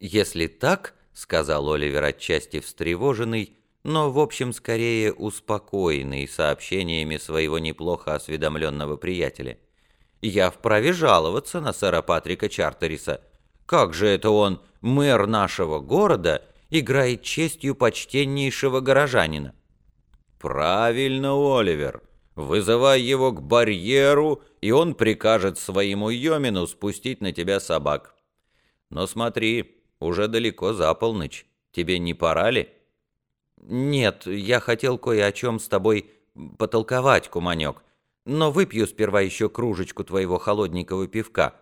«Если так, — сказал Оливер отчасти встревоженный, но, в общем, скорее успокоенный сообщениями своего неплохо осведомленного приятеля, — я вправе жаловаться на сэра Патрика Чартериса. Как же это он, мэр нашего города, играет честью почтеннейшего горожанина?» «Правильно, Оливер. Вызывай его к барьеру, и он прикажет своему Йомину спустить на тебя собак. Но смотри, уже далеко за полночь. Тебе не пора ли?» «Нет, я хотел кое о чем с тобой потолковать, куманек, но выпью сперва еще кружечку твоего холодненького пивка».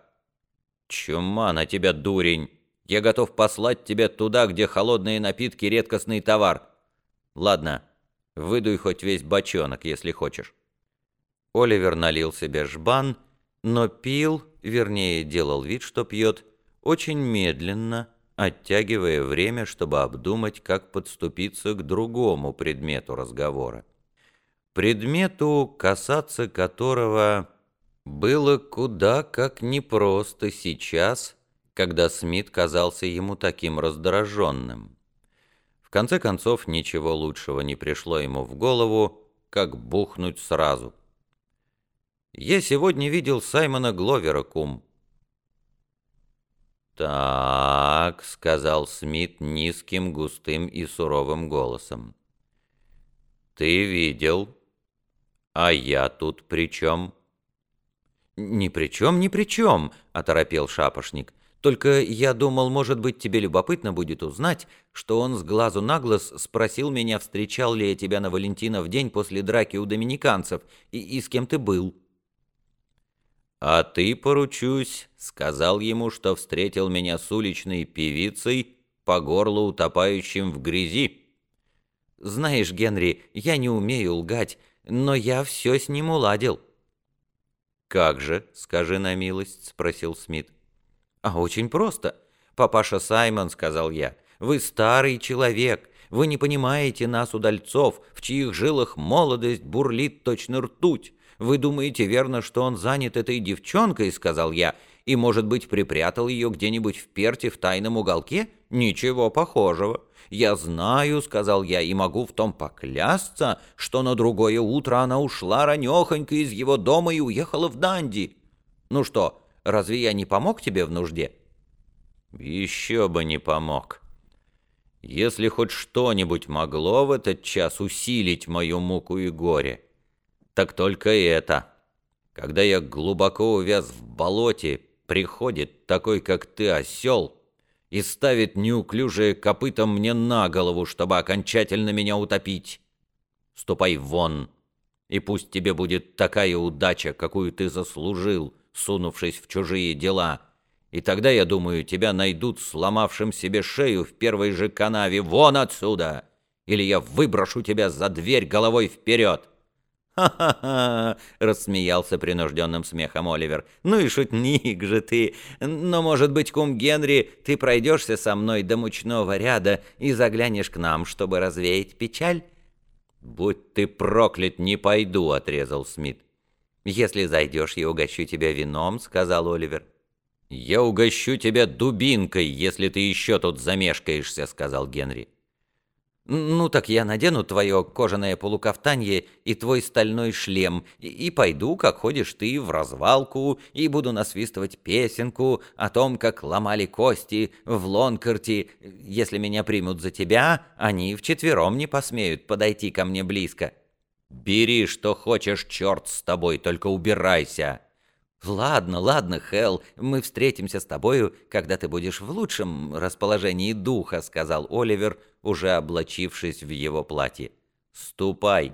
«Чума на тебя, дурень! Я готов послать тебя туда, где холодные напитки — редкостный товар. Ладно, выдуй хоть весь бочонок, если хочешь». Оливер налил себе жбан, но пил, вернее, делал вид, что пьет, очень медленно, оттягивая время, чтобы обдумать, как подступиться к другому предмету разговора. Предмету, касаться которого было куда как непросто сейчас, когда Смит казался ему таким раздраженным. В конце концов, ничего лучшего не пришло ему в голову, как бухнуть сразу. «Я сегодня видел Саймона Гловера, кум», «Так», — сказал Смит низким, густым и суровым голосом. «Ты видел? А я тут при чем?» «Ни при чем, ни при чем», — оторопел шапошник. «Только я думал, может быть, тебе любопытно будет узнать, что он с глазу на глаз спросил меня, встречал ли я тебя на Валентина в день после драки у доминиканцев и, и с кем ты был». «А ты, поручусь, сказал ему, что встретил меня с уличной певицей, по горлу утопающим в грязи». «Знаешь, Генри, я не умею лгать, но я все с ним уладил». «Как же, скажи на милость?» — спросил Смит. «А очень просто. Папаша Саймон, — сказал я, — вы старый человек, вы не понимаете нас, удальцов, в чьих жилах молодость бурлит точно ртуть. «Вы думаете, верно, что он занят этой девчонкой?» — сказал я. «И, может быть, припрятал ее где-нибудь в перте в тайном уголке? Ничего похожего. Я знаю, — сказал я, — и могу в том поклясться, что на другое утро она ушла ранехонько из его дома и уехала в Данди. Ну что, разве я не помог тебе в нужде?» «Еще бы не помог. Если хоть что-нибудь могло в этот час усилить мою муку и горе» так только это. Когда я глубоко увяз в болоте, приходит такой, как ты, осел, и ставит неуклюжее копытом мне на голову, чтобы окончательно меня утопить. Ступай вон, и пусть тебе будет такая удача, какую ты заслужил, сунувшись в чужие дела. И тогда, я думаю, тебя найдут сломавшим себе шею в первой же канаве. Вон отсюда! Или я выброшу тебя за дверь головой вперед!» «Ха-ха-ха!» — рассмеялся принужденным смехом Оливер. «Ну и шутник же ты! Но, может быть, кум Генри, ты пройдешься со мной до мучного ряда и заглянешь к нам, чтобы развеять печаль?» «Будь ты проклят, не пойду!» — отрезал Смит. «Если зайдешь, я угощу тебя вином», — сказал Оливер. «Я угощу тебя дубинкой, если ты еще тут замешкаешься», — сказал Генри. «Ну так я надену твое кожаное полукафтанье и твой стальной шлем, и, и пойду, как ходишь ты, в развалку, и буду насвистывать песенку о том, как ломали кости в Лонкарте. Если меня примут за тебя, они вчетвером не посмеют подойти ко мне близко». «Бери, что хочешь, черт с тобой, только убирайся!» «Ладно, ладно, Хелл, мы встретимся с тобою, когда ты будешь в лучшем расположении духа», — сказал Оливер, уже облачившись в его платье. «Ступай,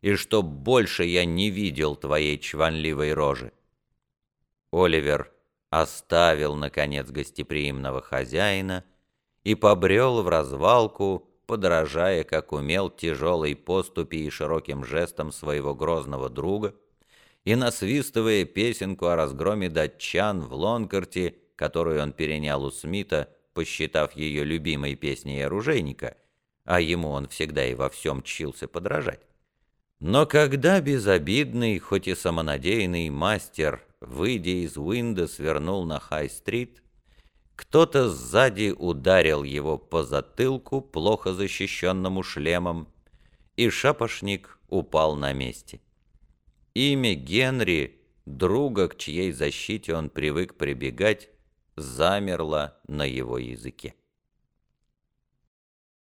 и чтоб больше я не видел твоей чванливой рожи». Оливер оставил, наконец, гостеприимного хозяина и побрел в развалку, подражая, как умел, тяжелой поступи и широким жестом своего грозного друга — и насвистывая песенку о разгроме датчан в Лонкарте, которую он перенял у Смита, посчитав ее любимой песней оружейника, а ему он всегда и во всем чился подражать. Но когда безобидный, хоть и самонадеянный мастер, выйдя из Уинда, свернул на Хай-стрит, кто-то сзади ударил его по затылку, плохо защищенному шлемом, и шапошник упал на месте. Имя Генри, друга, к чьей защите он привык прибегать, замерло на его языке.